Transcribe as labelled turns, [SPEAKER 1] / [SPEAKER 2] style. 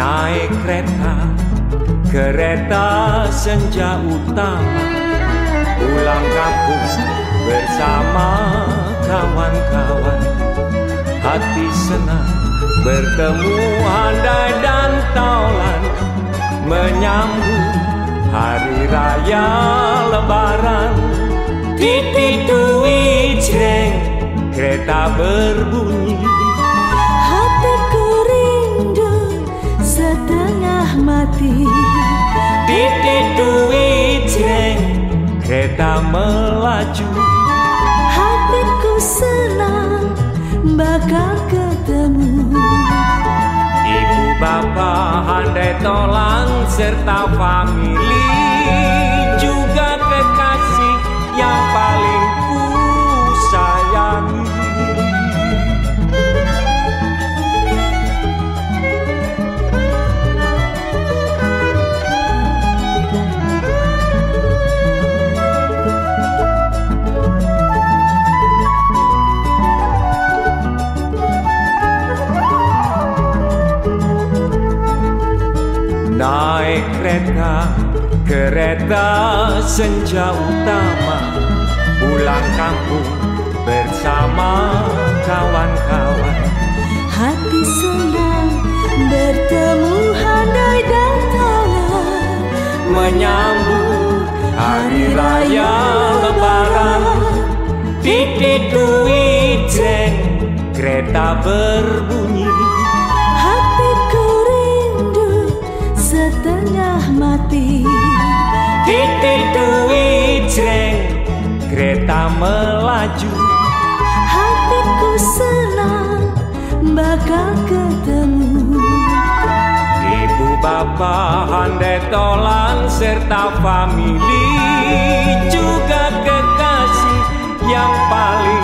[SPEAKER 1] Naik kereta, kereta senja utama. Pulang kampung bersama kawan-kawan. Hati senang bertemu andai dan taulan. Menyambut hari raya lebaran. Titik duit jreng, kereta berbunyi kereta melaju.
[SPEAKER 2] Hatiku senang bakal ketemu.
[SPEAKER 1] Ibu bapak handai tolang serta famili Naik kereta, kereta senja utama. Pulang kampung bersama kawan-kawan.
[SPEAKER 2] Hati senang bertemu handai dan
[SPEAKER 1] Menyambut hari raya lebaran. Titik duit kereta berbunyi
[SPEAKER 2] setengah mati.
[SPEAKER 1] Titik duit jeng, kereta melaju.
[SPEAKER 2] Hatiku senang bakal ketemu.
[SPEAKER 1] Ibu bapak handai tolan serta famili. Juga kekasih yang paling